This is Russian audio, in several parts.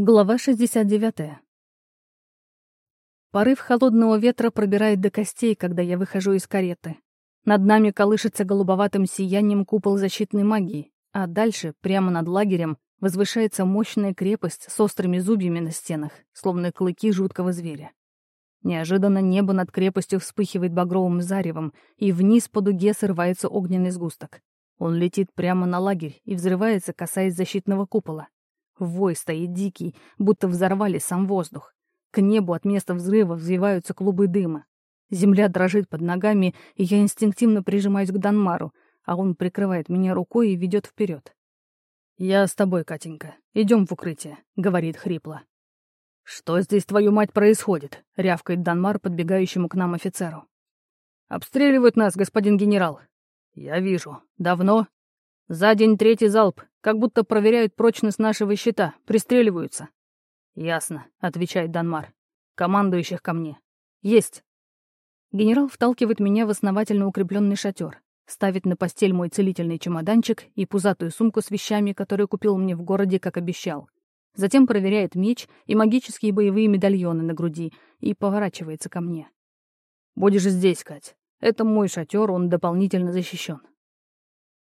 Глава 69. Порыв холодного ветра пробирает до костей, когда я выхожу из кареты. Над нами колышется голубоватым сиянием купол защитной магии, а дальше, прямо над лагерем, возвышается мощная крепость с острыми зубьями на стенах, словно клыки жуткого зверя. Неожиданно небо над крепостью вспыхивает багровым заревом, и вниз по дуге срывается огненный сгусток. Он летит прямо на лагерь и взрывается, касаясь защитного купола. Вой стоит дикий, будто взорвали сам воздух. К небу от места взрыва взвиваются клубы дыма. Земля дрожит под ногами, и я инстинктивно прижимаюсь к Данмару, а он прикрывает меня рукой и ведет вперед. «Я с тобой, Катенька. Идем в укрытие», — говорит хрипло. «Что здесь, твою мать, происходит?» — рявкает Данмар подбегающему к нам офицеру. «Обстреливают нас, господин генерал». «Я вижу. Давно?» «За день третий залп. Как будто проверяют прочность нашего щита. Пристреливаются». «Ясно», — отвечает Данмар. «Командующих ко мне». «Есть». Генерал вталкивает меня в основательно укрепленный шатер, ставит на постель мой целительный чемоданчик и пузатую сумку с вещами, которую купил мне в городе, как обещал. Затем проверяет меч и магические боевые медальоны на груди и поворачивается ко мне. «Будешь здесь, Кать. Это мой шатер, он дополнительно защищен.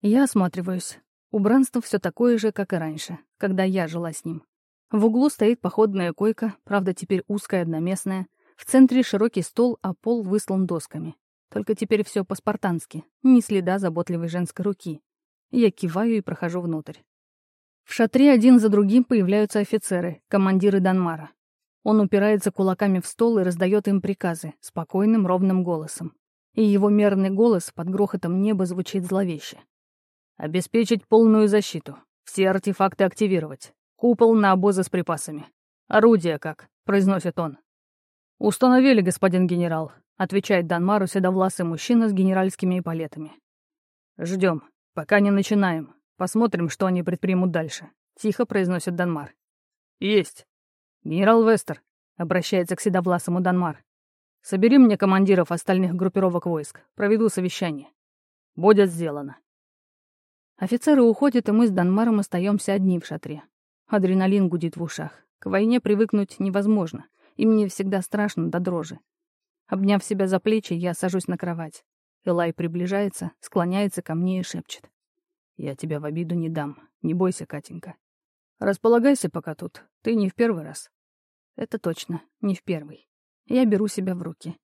Я осматриваюсь. Убранство все такое же, как и раньше, когда я жила с ним. В углу стоит походная койка, правда, теперь узкая, одноместная. В центре широкий стол, а пол выслан досками. Только теперь все по-спартански, ни следа заботливой женской руки. Я киваю и прохожу внутрь. В шатре один за другим появляются офицеры, командиры Данмара. Он упирается кулаками в стол и раздает им приказы, спокойным, ровным голосом. И его мерный голос под грохотом неба звучит зловеще. «Обеспечить полную защиту. Все артефакты активировать. Купол на обозы с припасами. Орудие как?» — произносит он. «Установили, господин генерал», — отвечает Данмару седовласый мужчина с генеральскими эполетами. «Ждем. Пока не начинаем. Посмотрим, что они предпримут дальше», — тихо произносит Данмар. «Есть. Генерал Вестер», — обращается к седовласому Данмар. «Собери мне командиров остальных группировок войск. Проведу совещание. Будет сделано». Офицеры уходят, и мы с Данмаром остаемся одни в шатре. Адреналин гудит в ушах. К войне привыкнуть невозможно, и мне всегда страшно до дрожи. Обняв себя за плечи, я сажусь на кровать. Элай приближается, склоняется ко мне и шепчет. «Я тебя в обиду не дам. Не бойся, Катенька. Располагайся пока тут. Ты не в первый раз». Это точно, не в первый. Я беру себя в руки.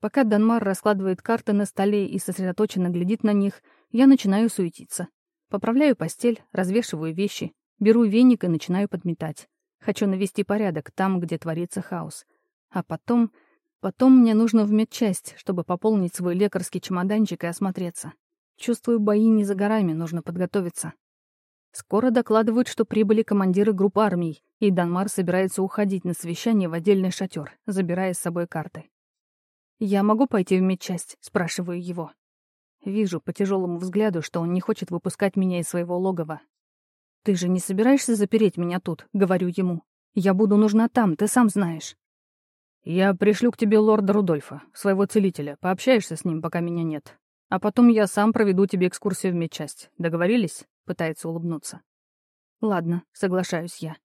Пока Данмар раскладывает карты на столе и сосредоточенно глядит на них, я начинаю суетиться. Поправляю постель, развешиваю вещи, Беру веник и начинаю подметать. Хочу навести порядок там, где творится хаос. А потом... Потом мне нужно в медчасть, чтобы пополнить свой лекарский чемоданчик и осмотреться. Чувствую, бои не за горами, нужно подготовиться. Скоро докладывают, что прибыли командиры групп армий, и Данмар собирается уходить на совещание в отдельный шатер, забирая с собой карты. «Я могу пойти в медчасть?» — спрашиваю его. Вижу по тяжелому взгляду, что он не хочет выпускать меня из своего логова, «Ты же не собираешься запереть меня тут?» — говорю ему. «Я буду нужна там, ты сам знаешь». «Я пришлю к тебе лорда Рудольфа, своего целителя. Пообщаешься с ним, пока меня нет. А потом я сам проведу тебе экскурсию в медчасть. Договорились?» — пытается улыбнуться. «Ладно, соглашаюсь я.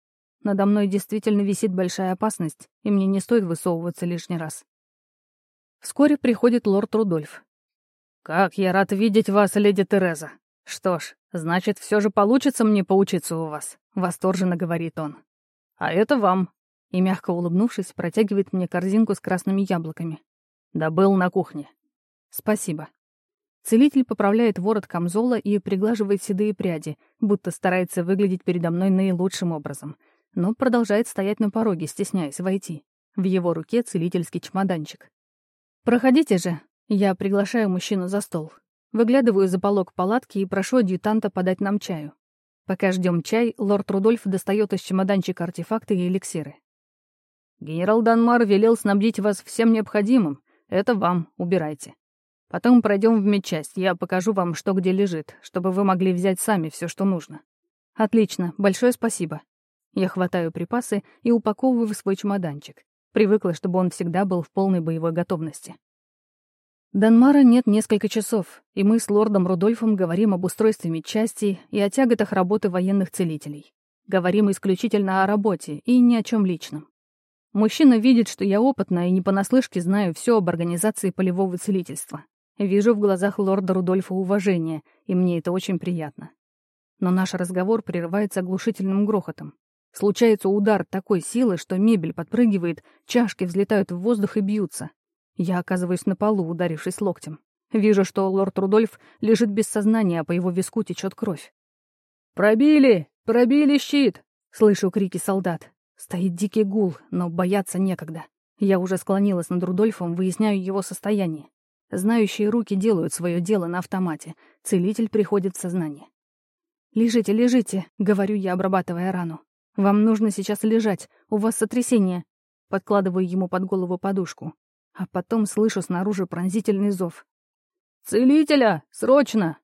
Надо мной действительно висит большая опасность, и мне не стоит высовываться лишний раз». Вскоре приходит лорд Рудольф. «Как я рад видеть вас, леди Тереза!» «Что ж, значит, все же получится мне поучиться у вас», — восторженно говорит он. «А это вам». И, мягко улыбнувшись, протягивает мне корзинку с красными яблоками. «Добыл на кухне». «Спасибо». Целитель поправляет ворот камзола и приглаживает седые пряди, будто старается выглядеть передо мной наилучшим образом, но продолжает стоять на пороге, стесняясь войти. В его руке целительский чемоданчик. «Проходите же». Я приглашаю мужчину за стол. Выглядываю за полог палатки и прошу адъютанта подать нам чаю. Пока ждем чай, лорд Рудольф достает из чемоданчика артефакты и эликсиры. «Генерал Данмар велел снабдить вас всем необходимым. Это вам, убирайте. Потом пройдем в медчасть, я покажу вам, что где лежит, чтобы вы могли взять сами все, что нужно». «Отлично, большое спасибо». Я хватаю припасы и упаковываю в свой чемоданчик. Привыкла, чтобы он всегда был в полной боевой готовности. Данмара нет несколько часов, и мы с лордом Рудольфом говорим об устройстве медчасти и о тяготах работы военных целителей. Говорим исключительно о работе и ни о чем личном. Мужчина видит, что я опытна и не понаслышке знаю все об организации полевого целительства. Вижу в глазах лорда Рудольфа уважение, и мне это очень приятно. Но наш разговор прерывается оглушительным грохотом. Случается удар такой силы, что мебель подпрыгивает, чашки взлетают в воздух и бьются. Я оказываюсь на полу, ударившись локтем. Вижу, что лорд Рудольф лежит без сознания, а по его виску течет кровь. «Пробили! Пробили щит!» — слышу крики солдат. Стоит дикий гул, но бояться некогда. Я уже склонилась над Рудольфом, выясняю его состояние. Знающие руки делают свое дело на автомате. Целитель приходит в сознание. «Лежите, лежите», — говорю я, обрабатывая рану. «Вам нужно сейчас лежать, у вас сотрясение». Подкладываю ему под голову подушку. А потом слышу снаружи пронзительный зов. «Целителя! Срочно!»